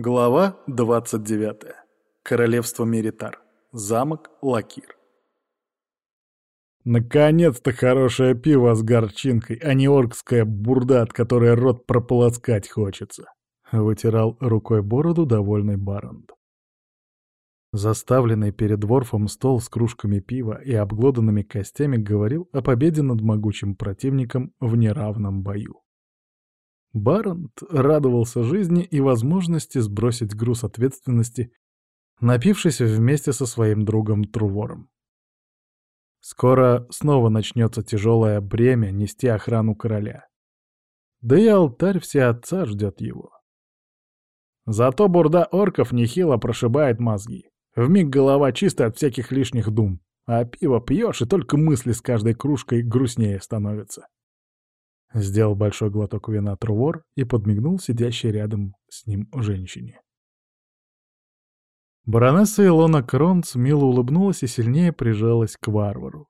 Глава 29. Королевство Меритар. Замок Лакир. Наконец-то хорошее пиво с горчинкой, а не оркская бурда, от которой рот прополоскать хочется. Вытирал рукой бороду довольный Баронд. Заставленный перед Ворфом стол с кружками пива и обглоданными костями говорил о победе над могучим противником в неравном бою. Баронт радовался жизни и возможности сбросить груз ответственности, напившись вместе со своим другом Трувором. Скоро снова начнется тяжелое бремя нести охрану короля. Да и алтарь все отца ждет его. Зато бурда орков нехило прошибает мозги. Вмиг голова чистая от всяких лишних дум, а пиво пьешь, и только мысли с каждой кружкой грустнее становятся. Сделал большой глоток вина Трувор и подмигнул сидящей рядом с ним женщине. Баронесса Илона Кронц мило улыбнулась и сильнее прижалась к варвару.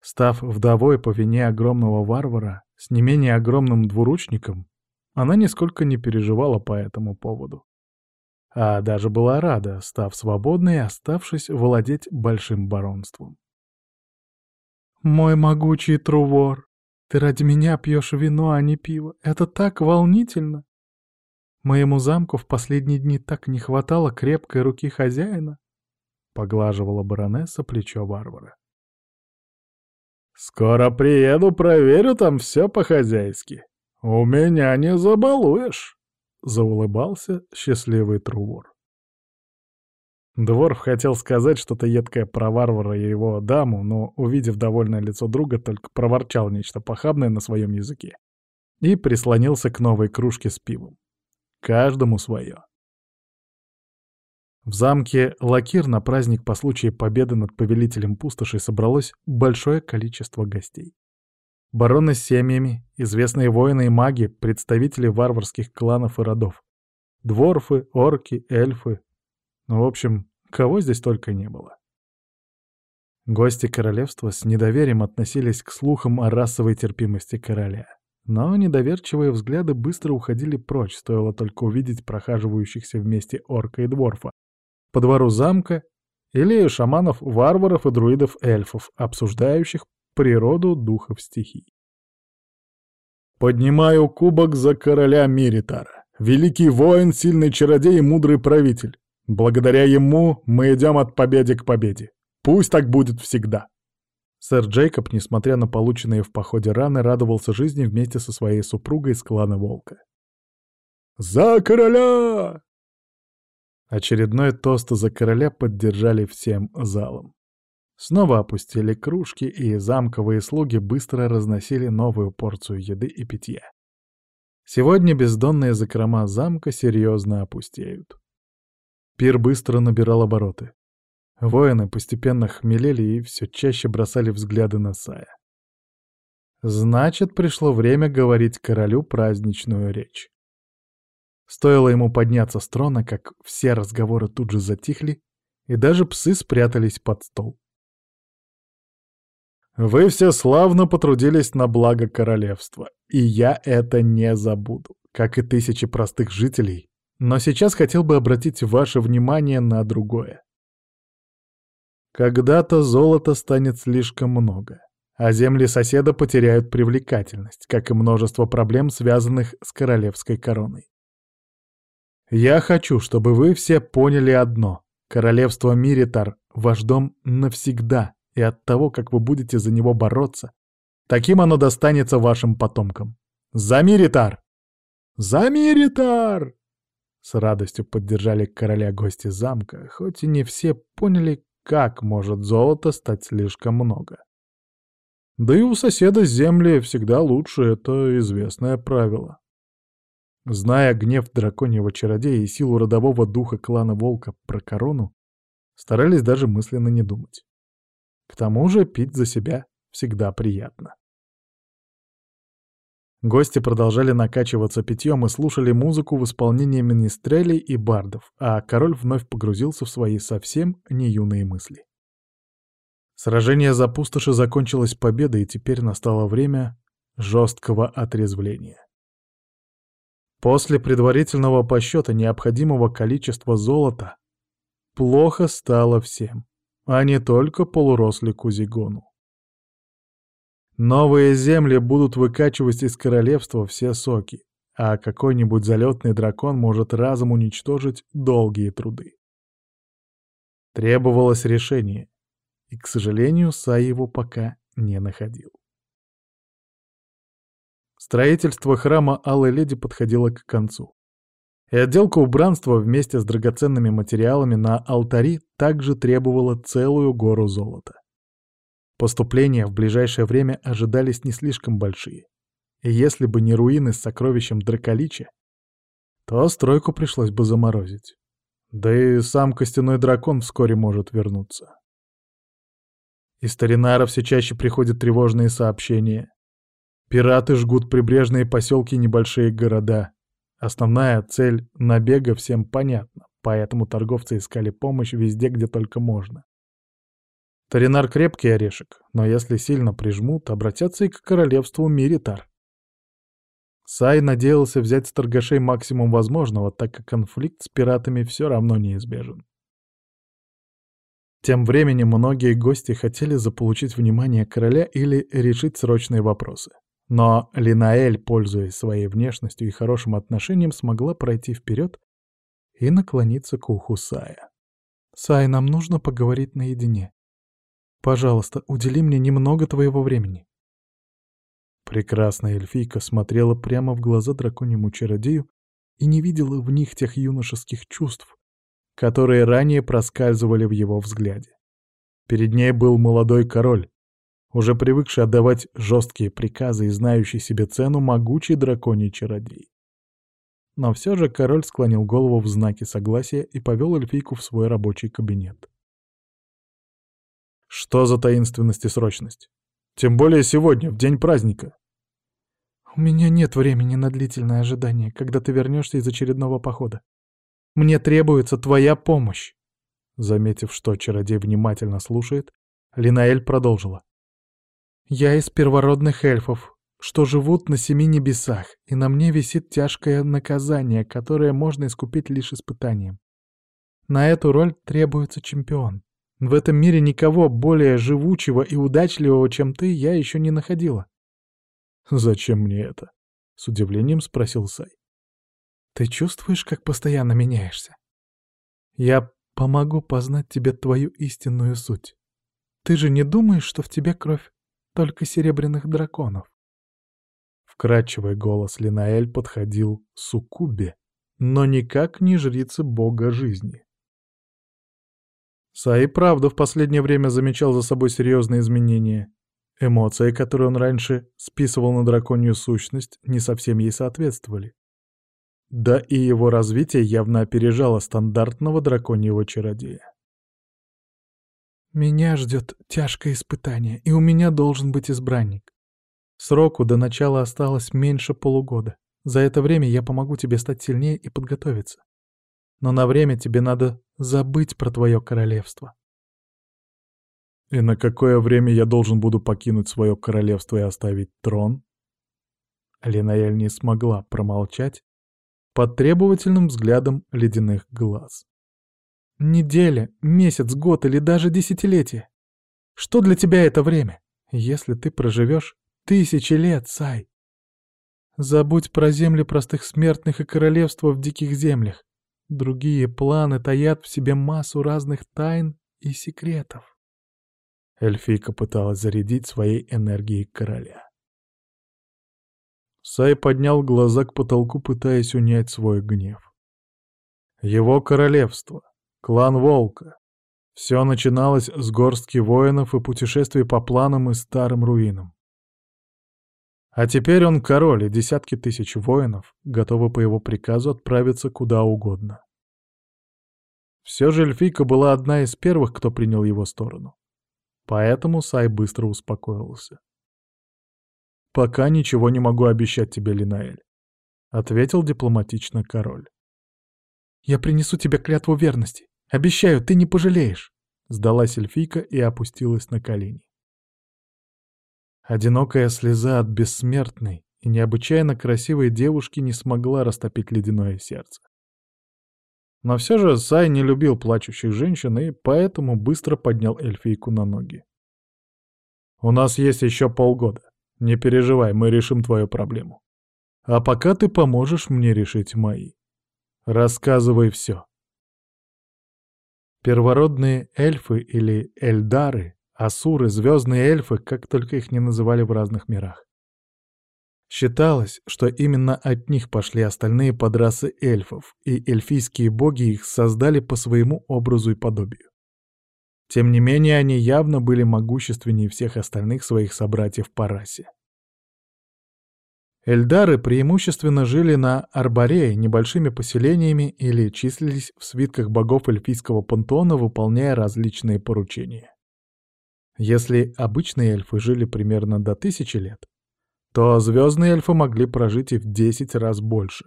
Став вдовой по вине огромного варвара, с не менее огромным двуручником, она нисколько не переживала по этому поводу. А даже была рада, став свободной и оставшись владеть большим баронством. «Мой могучий Трувор!» Ты ради меня пьешь вино, а не пиво. Это так волнительно. Моему замку в последние дни так не хватало крепкой руки хозяина. Поглаживала баронесса плечо варвара. «Скоро приеду, проверю там все по-хозяйски. У меня не забалуешь», — заулыбался счастливый Трувор. Дворф хотел сказать что-то едкое про варвара и его даму, но, увидев довольное лицо друга, только проворчал нечто похабное на своем языке и прислонился к новой кружке с пивом. Каждому свое. В замке Лакир на праздник по случаю победы над повелителем пустоши собралось большое количество гостей. Бароны с семьями, известные воины и маги, представители варварских кланов и родов. Дворфы, орки, эльфы, ну, в общем, кого здесь только не было. Гости королевства с недоверием относились к слухам о расовой терпимости короля. Но недоверчивые взгляды быстро уходили прочь, стоило только увидеть прохаживающихся вместе орка и дворфа по двору замка или шаманов, варваров и друидов-эльфов, обсуждающих природу духов стихий. «Поднимаю кубок за короля Миритара, великий воин, сильный чародей и мудрый правитель. Благодаря ему мы идем от победы к победе. Пусть так будет всегда. Сэр Джейкоб, несмотря на полученные в походе раны, радовался жизни вместе со своей супругой из клана Волка. «За короля!» Очередной тост за короля поддержали всем залом. Снова опустили кружки, и замковые слуги быстро разносили новую порцию еды и питья. Сегодня бездонные закрома замка серьезно опустеют. Пир быстро набирал обороты. Воины постепенно хмелели и все чаще бросали взгляды на Сая. Значит, пришло время говорить королю праздничную речь. Стоило ему подняться с трона, как все разговоры тут же затихли, и даже псы спрятались под стол. Вы все славно потрудились на благо королевства, и я это не забуду, как и тысячи простых жителей, но сейчас хотел бы обратить ваше внимание на другое. Когда-то золота станет слишком много, а земли соседа потеряют привлекательность, как и множество проблем, связанных с королевской короной. Я хочу, чтобы вы все поняли одно. Королевство Миритар — ваш дом навсегда, и от того, как вы будете за него бороться, таким оно достанется вашим потомкам. За Миритар! За Миритар! С радостью поддержали короля гости замка, хоть и не все поняли, как может золото стать слишком много. Да и у соседа земли всегда лучше, это известное правило. Зная гнев драконьего чародея и силу родового духа клана Волка про корону, старались даже мысленно не думать. К тому же пить за себя всегда приятно. Гости продолжали накачиваться питьем и слушали музыку в исполнении министрелей и бардов, а король вновь погрузился в свои совсем не юные мысли. Сражение за пустоши закончилось победой, и теперь настало время жесткого отрезвления. После предварительного посчета необходимого количества золота плохо стало всем, а не только полурослику Зигону. Новые земли будут выкачивать из королевства все соки, а какой-нибудь залетный дракон может разом уничтожить долгие труды. Требовалось решение, и, к сожалению, Сай его пока не находил. Строительство храма Алой Леди подходило к концу. И отделка убранства вместе с драгоценными материалами на алтари также требовала целую гору золота. Поступления в ближайшее время ожидались не слишком большие. И если бы не руины с сокровищем Драколича, то стройку пришлось бы заморозить. Да и сам костяной дракон вскоре может вернуться. Из Таринара все чаще приходят тревожные сообщения. Пираты жгут прибрежные поселки и небольшие города. Основная цель набега всем понятна, поэтому торговцы искали помощь везде, где только можно. Таринар крепкий орешек, но если сильно прижмут, обратятся и к королевству Миритар. Сай надеялся взять с торгашей максимум возможного, так как конфликт с пиратами все равно неизбежен. Тем временем многие гости хотели заполучить внимание короля или решить срочные вопросы. Но Линаэль, пользуясь своей внешностью и хорошим отношением, смогла пройти вперед и наклониться к уху Сая. «Сай, нам нужно поговорить наедине. Пожалуйста, удели мне немного твоего времени». Прекрасная эльфийка смотрела прямо в глаза драконьему чародею и не видела в них тех юношеских чувств, которые ранее проскальзывали в его взгляде. Перед ней был молодой король, уже привыкший отдавать жесткие приказы и знающий себе цену могучий драконий чародей. Но все же король склонил голову в знаке согласия и повел эльфийку в свой рабочий кабинет. Что за таинственность и срочность? Тем более сегодня, в день праздника. У меня нет времени на длительное ожидание, когда ты вернешься из очередного похода. Мне требуется твоя помощь. Заметив, что чародей внимательно слушает, Линаэль продолжила. Я из первородных эльфов, что живут на семи небесах, и на мне висит тяжкое наказание, которое можно искупить лишь испытанием. На эту роль требуется чемпион. В этом мире никого более живучего и удачливого, чем ты, я еще не находила. «Зачем мне это?» — с удивлением спросил Сай. «Ты чувствуешь, как постоянно меняешься? Я помогу познать тебе твою истинную суть. Ты же не думаешь, что в тебе кровь только серебряных драконов. Вкрадчивый голос Линаэль подходил Сукубе, но никак не жрице бога жизни. Саи правда в последнее время замечал за собой серьезные изменения. Эмоции, которые он раньше списывал на драконью сущность, не совсем ей соответствовали. Да и его развитие явно опережало стандартного драконьего чародея. Меня ждет тяжкое испытание, и у меня должен быть избранник. Сроку до начала осталось меньше полугода. За это время я помогу тебе стать сильнее и подготовиться. Но на время тебе надо забыть про твое королевство. И на какое время я должен буду покинуть свое королевство и оставить трон? Линаэль не смогла промолчать под требовательным взглядом ледяных глаз. Неделя, месяц, год или даже десятилетие. Что для тебя это время, если ты проживешь тысячи лет, Сай? Забудь про земли простых смертных и королевства в диких землях. Другие планы таят в себе массу разных тайн и секретов. Эльфийка пыталась зарядить своей энергией короля. Сай поднял глаза к потолку, пытаясь унять свой гнев. Его королевство, Клан Волка. Все начиналось с горстки воинов и путешествий по планам и старым руинам. А теперь он король, и десятки тысяч воинов готовы по его приказу отправиться куда угодно. Все же эльфийка была одна из первых, кто принял его сторону. Поэтому Сай быстро успокоился. «Пока ничего не могу обещать тебе, Линаэль», — ответил дипломатично король. «Я принесу тебе клятву верности. Обещаю, ты не пожалеешь!» Сдалась эльфийка и опустилась на колени. Одинокая слеза от бессмертной и необычайно красивой девушки не смогла растопить ледяное сердце. Но все же Сай не любил плачущих женщин и поэтому быстро поднял эльфийку на ноги. «У нас есть еще полгода. Не переживай, мы решим твою проблему. А пока ты поможешь мне решить мои. Рассказывай все». Первородные эльфы или эльдары, асуры, звездные эльфы, как только их не называли в разных мирах. Считалось, что именно от них пошли остальные подрасы эльфов, и эльфийские боги их создали по своему образу и подобию. Тем не менее, они явно были могущественнее всех остальных своих собратьев по расе. Эльдары преимущественно жили на Арборее небольшими поселениями или числились в свитках богов эльфийского пантеона, выполняя различные поручения. Если обычные эльфы жили примерно до тысячи лет, то звездные эльфы могли прожить и в десять раз больше.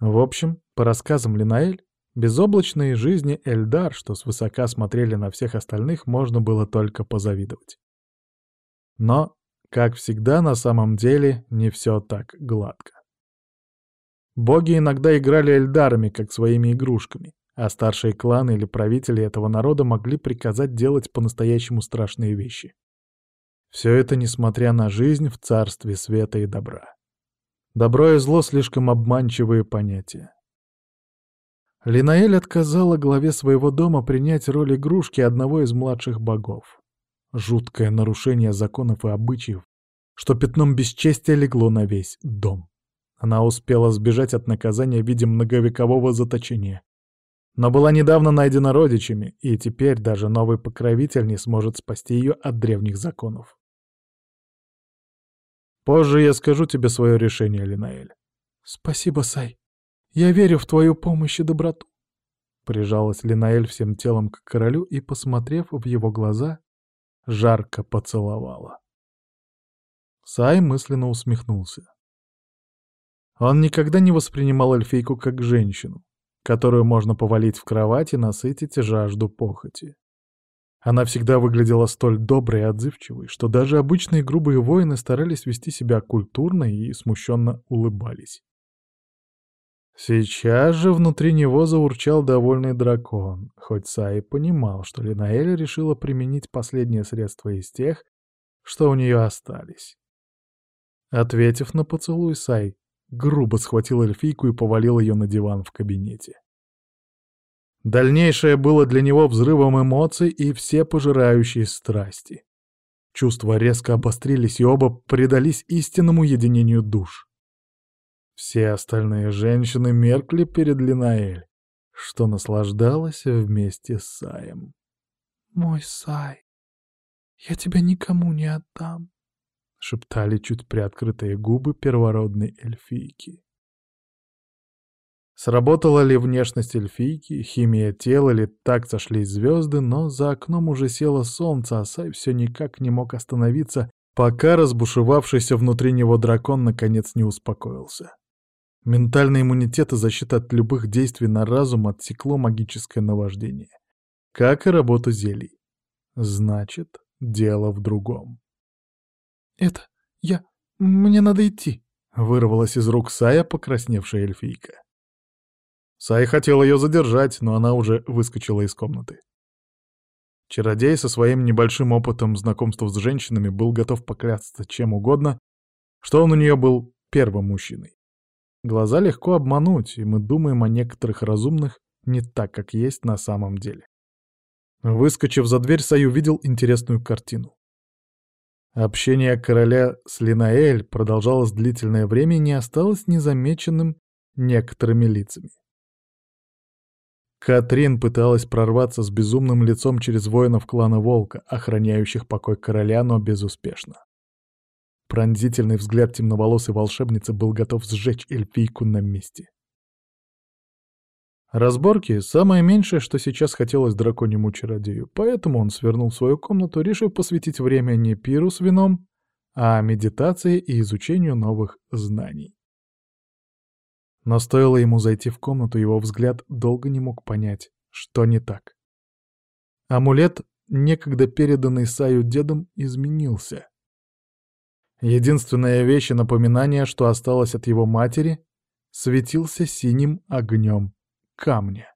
В общем, по рассказам Линаэль, безоблачные жизни Эльдар, что свысока смотрели на всех остальных, можно было только позавидовать. Но как всегда, на самом деле не все так гладко. Боги иногда играли эльдарами, как своими игрушками, а старшие кланы или правители этого народа могли приказать делать по-настоящему страшные вещи. Все это несмотря на жизнь в царстве света и добра. Добро и зло — слишком обманчивые понятия. Линаэль отказала главе своего дома принять роль игрушки одного из младших богов. Жуткое нарушение законов и обычаев, что пятном бесчестия легло на весь дом. Она успела сбежать от наказания в виде многовекового заточения. Но была недавно найдена родичами, и теперь даже новый покровитель не сможет спасти ее от древних законов. Позже я скажу тебе свое решение, Линаэль. Спасибо, Сай. Я верю в твою помощь и доброту. Прижалась Линаэль всем телом к королю и, посмотрев в его глаза, жарко поцеловала. Сай мысленно усмехнулся. Он никогда не воспринимал эльфийку как женщину, которую можно повалить в кровать и насытить жажду похоти. Она всегда выглядела столь доброй и отзывчивой, что даже обычные грубые воины старались вести себя культурно и смущенно улыбались. Сейчас же внутри него заурчал довольный дракон, хоть Сай понимал, что Линаэль решила применить последние средства из тех, что у нее остались. Ответив на поцелуй, Сай грубо схватил эльфийку и повалил ее на диван в кабинете. Дальнейшее было для него взрывом эмоций и все пожирающей страсти. Чувства резко обострились, и оба предались истинному единению душ. Все остальные женщины меркли перед Линаэль, что наслаждалась вместе с Саем. «Мой Сай, я тебя никому не отдам», — шептали чуть приоткрытые губы первородной эльфийки. Сработала ли внешность эльфийки, химия тела или так сошлись звезды, но за окном уже село солнце, а Сай все никак не мог остановиться, пока разбушевавшийся внутри него дракон наконец не успокоился. Ментальный иммунитет и защита от любых действий на разум отсекло магическое наваждение. Как и работа зелий. Значит, дело в другом. «Это... я... мне надо идти», — вырвалась из рук Сая покрасневшая эльфийка. Сай хотел ее задержать, но она уже выскочила из комнаты. Чародей со своим небольшим опытом знакомства с женщинами был готов поклясться чем угодно, что он у нее был первым мужчиной. Глаза легко обмануть, и мы думаем о некоторых разумных не так, как есть на самом деле. Выскочив за дверь, Сай увидел интересную картину. Общение короля с Линаэль продолжалось длительное время и не осталось незамеченным некоторыми лицами. Катрин пыталась прорваться с безумным лицом через воинов клана Волка, охраняющих покой короля, но безуспешно. Пронзительный взгляд темноволосой волшебницы был готов сжечь эльфийку на месте. Разборки — самое меньшее, что сейчас хотелось драконьему чародею, поэтому он свернул свою комнату, решив посвятить время не пиру с вином, а медитации и изучению новых знаний. Но стоило ему зайти в комнату, его взгляд долго не мог понять, что не так. Амулет, некогда переданный Саю дедом, изменился. Единственная вещь и напоминание, что осталось от его матери, светился синим огнем камня.